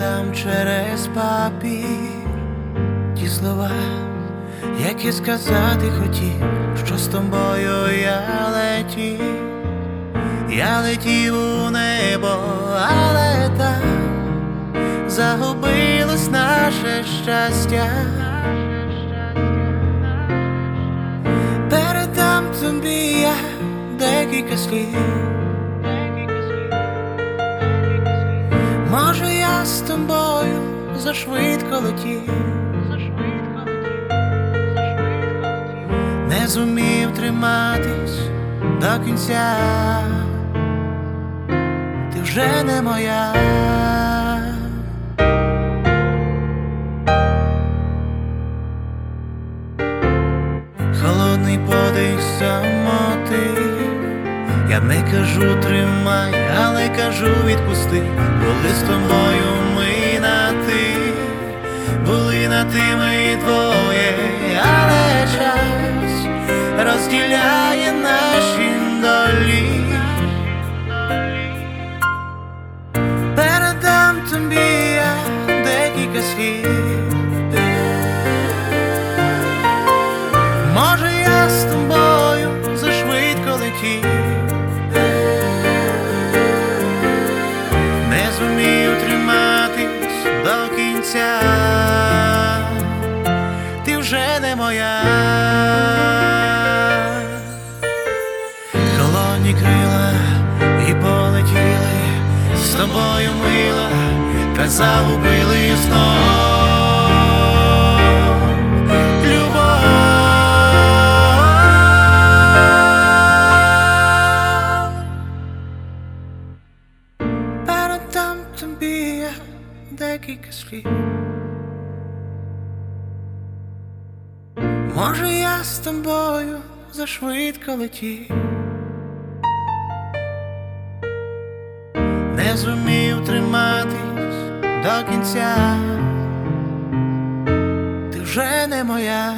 передам через папір ті слова, які сказати хотів, що з тобою я летів, я летів у небо, але там загубилось наше щастя. Передам тобі я декілька слів. Може, я з тобою зашвидко летів, не зумів триматись до кінця, ти вже не моя. Не кажу тримай, але кажу відпусти, були з тобою ми на ти, були на ти ми двоє, але час розділяє наші долі. Передам тобі я декілька слів. Ти вже не моя. Холодні крила і полетіли з тобою мила, та загубили знов. Декілька слів. Може, я з тобою зашвидко летів, не зумів триматись до кінця, ти вже не моя.